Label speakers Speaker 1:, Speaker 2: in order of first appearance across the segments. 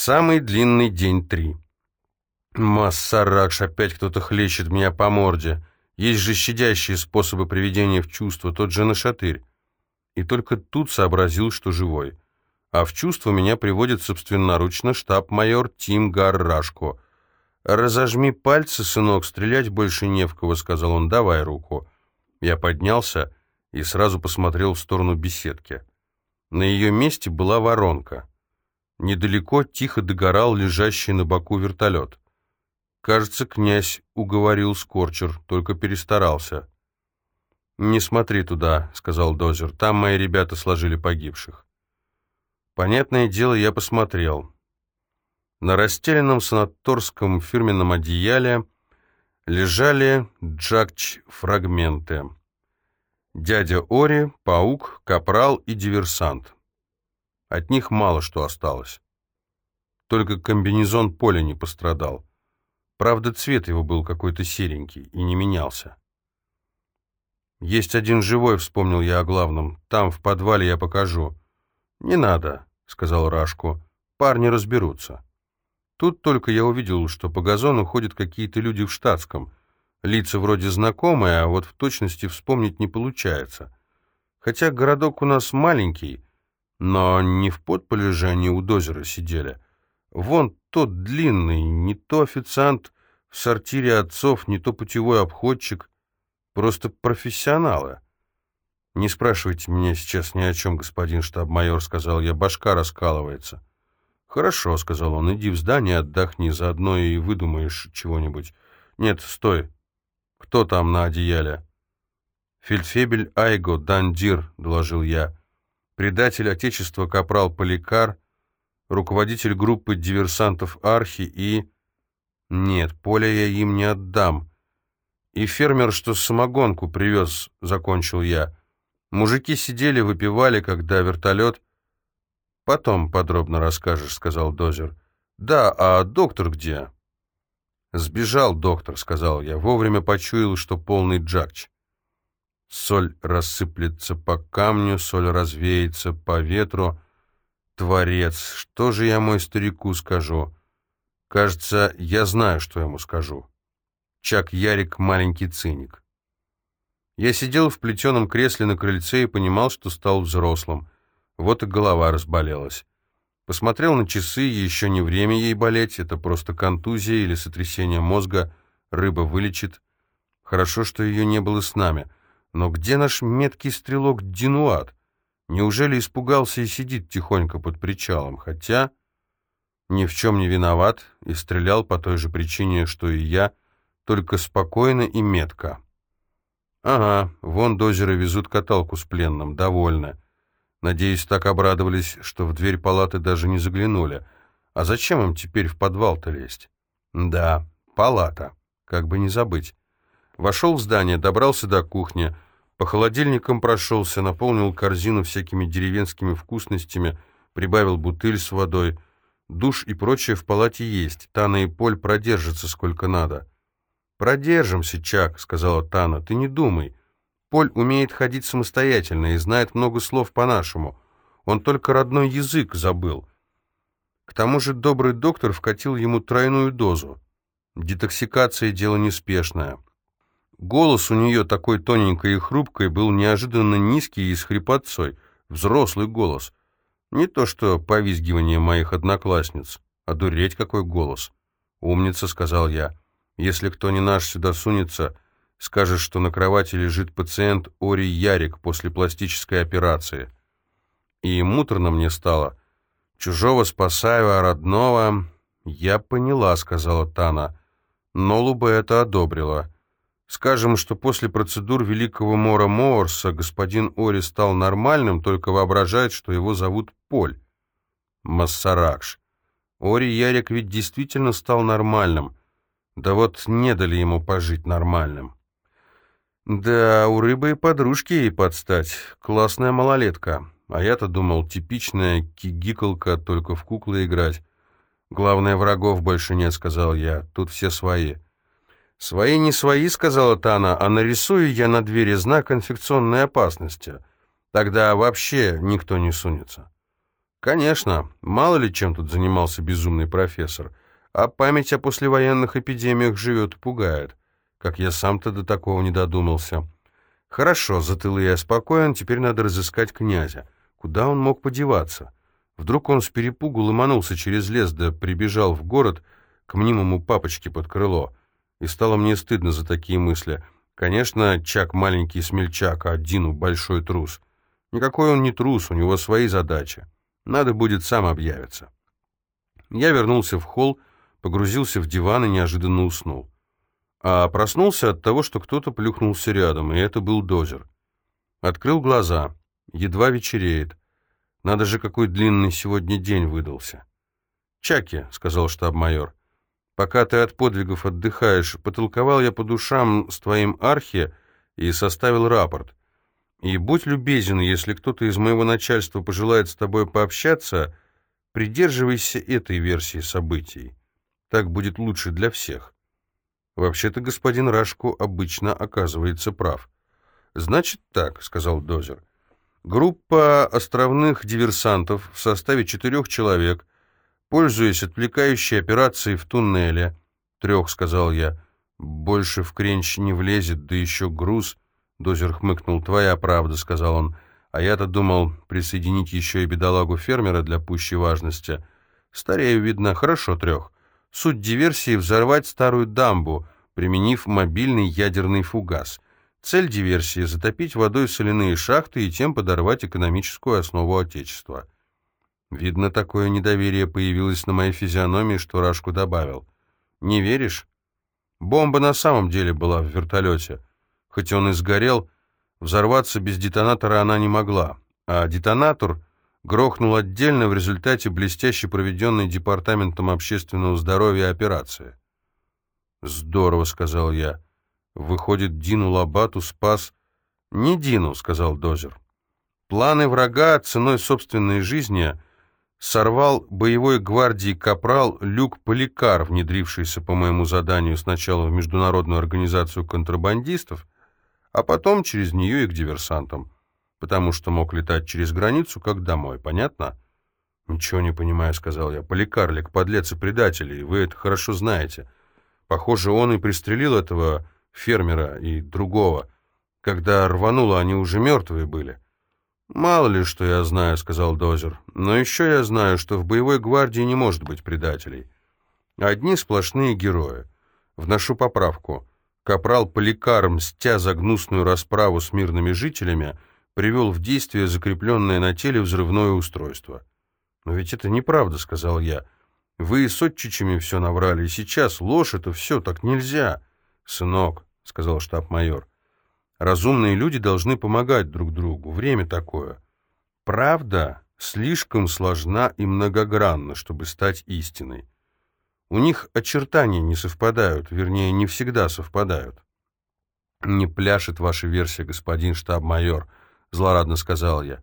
Speaker 1: Самый длинный день три. Массаракш, опять кто-то хлещет меня по морде. Есть же щадящие способы приведения в чувство, тот же нашатырь. И только тут сообразил, что живой. А в чувство меня приводит собственноручно штаб-майор Тим Гаррашко. «Разожми пальцы, сынок, стрелять больше не в кого», — сказал он, — «давай руку». Я поднялся и сразу посмотрел в сторону беседки. На ее месте была воронка. Недалеко тихо догорал лежащий на боку вертолет. Кажется, князь уговорил Скорчер, только перестарался. «Не смотри туда», — сказал Дозер, — «там мои ребята сложили погибших». Понятное дело, я посмотрел. На расстеленном санаторском фирменном одеяле лежали джакч-фрагменты. Дядя Ори, паук, капрал и диверсант. От них мало что осталось. Только комбинезон поля не пострадал. Правда, цвет его был какой-то серенький и не менялся. «Есть один живой», — вспомнил я о главном. «Там, в подвале, я покажу». «Не надо», — сказал Рашку. «Парни разберутся». Тут только я увидел, что по газону ходят какие-то люди в штатском. Лица вроде знакомые, а вот в точности вспомнить не получается. Хотя городок у нас маленький, но не в подполе же они у дозера сидели. Вон тот длинный, не то официант в сортире отцов, не то путевой обходчик. Просто профессионалы. «Не спрашивайте меня сейчас ни о чем, господин штаб-майор», — сказал я, — «башка раскалывается». «Хорошо», — сказал он, — «иди в здание, отдохни, заодно и выдумаешь чего-нибудь». «Нет, стой. Кто там на одеяле?» «Фельдфебель Айго, Дандир», — доложил я. «Предатель Отечества капрал Поликар, руководитель группы диверсантов Архи и...» «Нет, поле я им не отдам. И фермер, что самогонку привез, закончил я. Мужики сидели, выпивали, когда вертолет... Потом подробно расскажешь, сказал Дозер. Да, а доктор где? Сбежал доктор, сказал я. Вовремя почуял, что полный джакч. Соль рассыплется по камню, соль развеется по ветру. Творец, что же я мой старику скажу? Кажется, я знаю, что ему скажу. Чак Ярик — маленький циник. Я сидел в плетеном кресле на крыльце и понимал, что стал взрослым. Вот и голова разболелась. Посмотрел на часы, еще не время ей болеть, это просто контузия или сотрясение мозга, рыба вылечит. Хорошо, что ее не было с нами. Но где наш меткий стрелок Динуат? Неужели испугался и сидит тихонько под причалом? Хотя ни в чем не виноват и стрелял по той же причине, что и я — только спокойно и метко. Ага, вон дозеры везут каталку с пленным, довольны. Надеюсь, так обрадовались, что в дверь палаты даже не заглянули. А зачем им теперь в подвал-то лезть? Да, палата, как бы не забыть. Вошел в здание, добрался до кухни, по холодильникам прошелся, наполнил корзину всякими деревенскими вкусностями, прибавил бутыль с водой. Душ и прочее в палате есть, Тана и Поль продержатся сколько надо. «Продержимся, Чак», — сказала Тана, — «ты не думай. Поль умеет ходить самостоятельно и знает много слов по-нашему. Он только родной язык забыл. К тому же добрый доктор вкатил ему тройную дозу. Детоксикация — дело неспешное. Голос у нее такой тоненькой и хрупкой был неожиданно низкий и с хрипотцой, взрослый голос. Не то что повизгивание моих одноклассниц, а дуреть какой голос. «Умница», — сказал я. Если кто не наш сюда сунется, скажешь, что на кровати лежит пациент Ори Ярик после пластической операции. И муторно мне стало. Чужого спасаю, а родного... Я поняла, сказала Тана. Нолу бы это одобрила. Скажем, что после процедур великого Мора Моорса господин Ори стал нормальным, только воображает, что его зовут Поль. Массаракш. Ори Ярик ведь действительно стал нормальным. Да вот не дали ему пожить нормальным. Да, у рыбы и подружки ей подстать. Классная малолетка. А я-то думал, типичная кигикалка, только в куклы играть. Главное, врагов больше нет, сказал я. Тут все свои. Свои не свои, сказала Тана, а нарисую я на двери знак инфекционной опасности. Тогда вообще никто не сунется. Конечно, мало ли чем тут занимался безумный профессор. А память о послевоенных эпидемиях живет и пугает. Как я сам-то до такого не додумался. Хорошо, за тылы я спокоен, теперь надо разыскать князя. Куда он мог подеваться? Вдруг он с перепугу ломанулся через лес, да прибежал в город к мнимому папочке под крыло. И стало мне стыдно за такие мысли. Конечно, Чак маленький смельчак, а Дину большой трус. Никакой он не трус, у него свои задачи. Надо будет сам объявиться. Я вернулся в холл, погрузился в диван и неожиданно уснул. А проснулся от того, что кто-то плюхнулся рядом, и это был дозер. Открыл глаза. Едва вечереет. Надо же, какой длинный сегодня день выдался. «Чаки», — сказал штаб-майор, — «пока ты от подвигов отдыхаешь, потолковал я по душам с твоим архи и составил рапорт. И будь любезен, если кто-то из моего начальства пожелает с тобой пообщаться, придерживайся этой версии событий. Так будет лучше для всех. Вообще-то господин Рашку обычно оказывается прав. «Значит так», — сказал Дозер. «Группа островных диверсантов в составе четырех человек, пользуясь отвлекающей операцией в туннеле, трех, — сказал я, — больше в кренч не влезет, да еще груз». Дозер хмыкнул. «Твоя правда», — сказал он. «А я-то думал присоединить еще и бедолагу-фермера для пущей важности. Старею, видно, хорошо трех. Суть диверсии — взорвать старую дамбу, применив мобильный ядерный фугас. Цель диверсии — затопить водой соляные шахты и тем подорвать экономическую основу Отечества. Видно, такое недоверие появилось на моей физиономии, что Рашку добавил. «Не веришь?» Бомба на самом деле была в вертолете. Хоть он и сгорел, взорваться без детонатора она не могла. А детонатор грохнул отдельно в результате блестяще проведенной Департаментом общественного здоровья операции. «Здорово», — сказал я. «Выходит, Дину Лабату спас...» «Не Дину», — сказал Дозер. «Планы врага ценой собственной жизни сорвал боевой гвардии капрал Люк Поликар, внедрившийся по моему заданию сначала в Международную организацию контрабандистов, а потом через нее и к диверсантам потому что мог летать через границу, как домой, понятно?» «Ничего не понимаю», — сказал я. «Поликарлик, подлец и предатель, и вы это хорошо знаете. Похоже, он и пристрелил этого фермера и другого. Когда рвануло, они уже мертвые были». «Мало ли, что я знаю», — сказал Дозер. «Но еще я знаю, что в боевой гвардии не может быть предателей. Одни сплошные герои. Вношу поправку. Капрал Поликар, мстя за гнусную расправу с мирными жителями, — привел в действие закрепленное на теле взрывное устройство. «Но ведь это неправда», — сказал я. «Вы с отчичами все наврали, и сейчас ложь — это все, так нельзя». «Сынок», — сказал штаб-майор, — «разумные люди должны помогать друг другу, время такое. Правда слишком сложна и многогранна, чтобы стать истиной. У них очертания не совпадают, вернее, не всегда совпадают». «Не пляшет ваша версия, господин штаб-майор», — злорадно сказал я.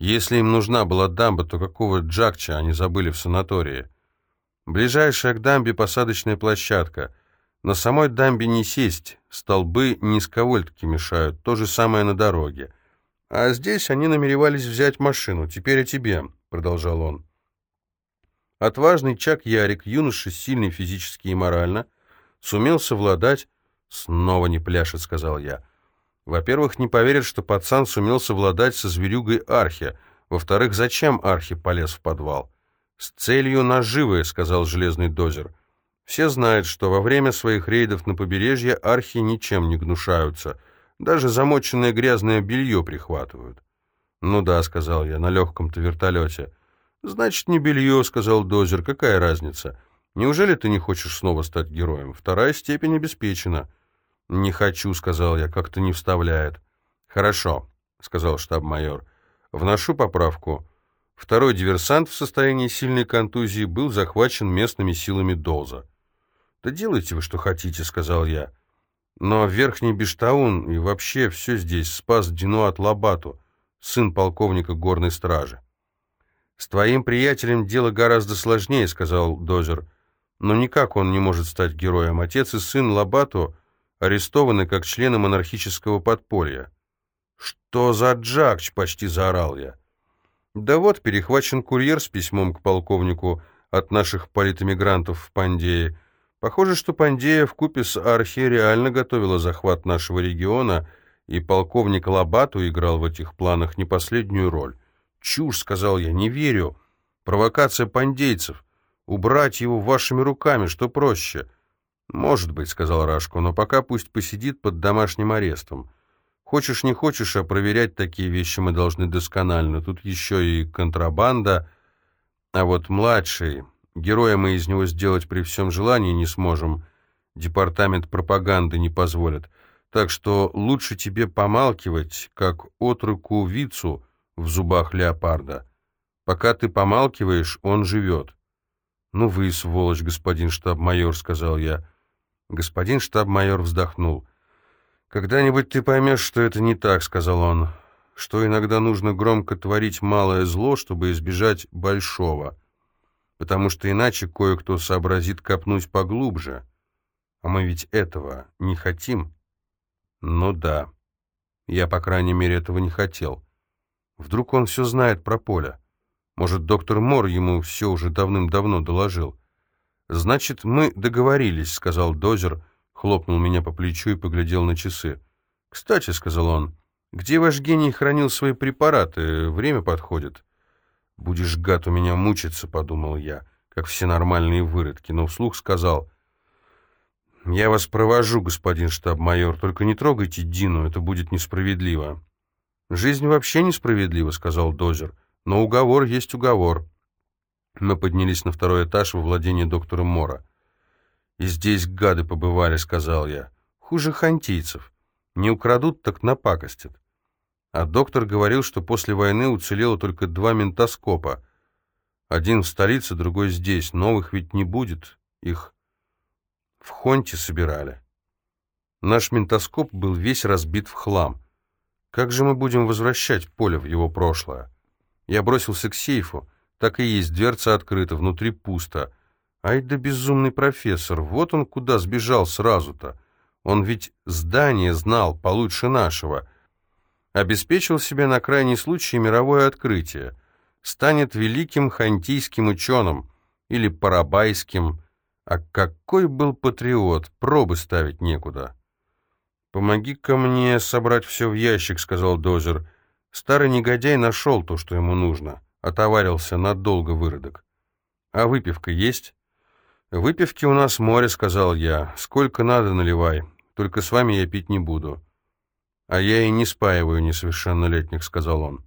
Speaker 1: «Если им нужна была дамба, то какого джакча они забыли в санатории? Ближайшая к дамбе посадочная площадка. На самой дамбе не сесть, столбы низковольтки мешают, то же самое на дороге. А здесь они намеревались взять машину. Теперь о тебе», — продолжал он. Отважный Чак Ярик, юноша сильный физически и морально, сумел совладать... «Снова не пляшет», — сказал я. Во-первых, не поверят, что пацан сумел совладать со зверюгой Архи. Во-вторых, зачем Архи полез в подвал? «С целью наживы», — сказал железный дозер. «Все знают, что во время своих рейдов на побережье архи ничем не гнушаются. Даже замоченное грязное белье прихватывают». «Ну да», — сказал я, — «на легком-то вертолете». «Значит, не белье», — сказал дозер. «Какая разница? Неужели ты не хочешь снова стать героем? Вторая степень обеспечена». «Не хочу», — сказал я, — «как-то не вставляет». «Хорошо», — сказал штаб-майор. «Вношу поправку. Второй диверсант в состоянии сильной контузии был захвачен местными силами Долза». «Да делайте вы, что хотите», — сказал я. «Но Верхний Бештаун и вообще все здесь спас Динуат Лабату, сын полковника горной стражи». «С твоим приятелем дело гораздо сложнее», — сказал Дозер. «Но никак он не может стать героем. Отец и сын Лабату арестованы как члены монархического подполья. «Что за Джакч?» — почти заорал я. Да вот, перехвачен курьер с письмом к полковнику от наших политэмигрантов в Пандее. Похоже, что Пандея вкупе с Архи реально готовила захват нашего региона, и полковник Лабату играл в этих планах не последнюю роль. «Чушь», — сказал я, — «не верю. Провокация пандейцев. Убрать его вашими руками, что проще». «Может быть», — сказал Рашко, — «но пока пусть посидит под домашним арестом. Хочешь, не хочешь, а проверять такие вещи мы должны досконально. Тут еще и контрабанда. А вот младший, Героя мы из него сделать при всем желании не сможем. Департамент пропаганды не позволит. Так что лучше тебе помалкивать, как отруку вицу в зубах леопарда. Пока ты помалкиваешь, он живет. «Ну вы, сволочь, господин штаб-майор», — сказал я. Господин штаб-майор вздохнул. «Когда-нибудь ты поймешь, что это не так», — сказал он, — «что иногда нужно громко творить малое зло, чтобы избежать большого» потому что иначе кое-кто сообразит копнуть поглубже. А мы ведь этого не хотим. Ну да. Я, по крайней мере, этого не хотел. Вдруг он все знает про поле. Может, доктор Мор ему все уже давным-давно доложил. «Значит, мы договорились», — сказал Дозер, хлопнул меня по плечу и поглядел на часы. «Кстати», — сказал он, — «где ваш гений хранил свои препараты? Время подходит». «Будешь, гад, у меня мучиться», — подумал я, как все нормальные выродки, но вслух сказал, «Я вас провожу, господин штаб-майор, только не трогайте Дину, это будет несправедливо». «Жизнь вообще несправедлива», — сказал Дозер, — «но уговор есть уговор». Мы поднялись на второй этаж во владение доктора Мора. «И здесь гады побывали», — сказал я. «Хуже хантийцев. Не украдут, так напакостят. А доктор говорил, что после войны уцелело только два ментоскопа. Один в столице, другой здесь. Новых ведь не будет. Их в Хонте собирали. Наш ментоскоп был весь разбит в хлам. Как же мы будем возвращать поле в его прошлое? Я бросился к сейфу. Так и есть, дверца открыта, внутри пусто. Ай да безумный профессор, вот он куда сбежал сразу-то. Он ведь здание знал получше нашего — обеспечил себе на крайний случай мировое открытие, станет великим хантийским ученым или парабайским, а какой был патриот, пробы ставить некуда. «Помоги-ка мне собрать все в ящик», — сказал Дозер. Старый негодяй нашел то, что ему нужно. Отоварился надолго выродок. «А выпивка есть?» «Выпивки у нас море», — сказал я. «Сколько надо, наливай. Только с вами я пить не буду». «А я и не спаиваю несовершеннолетних», — сказал он.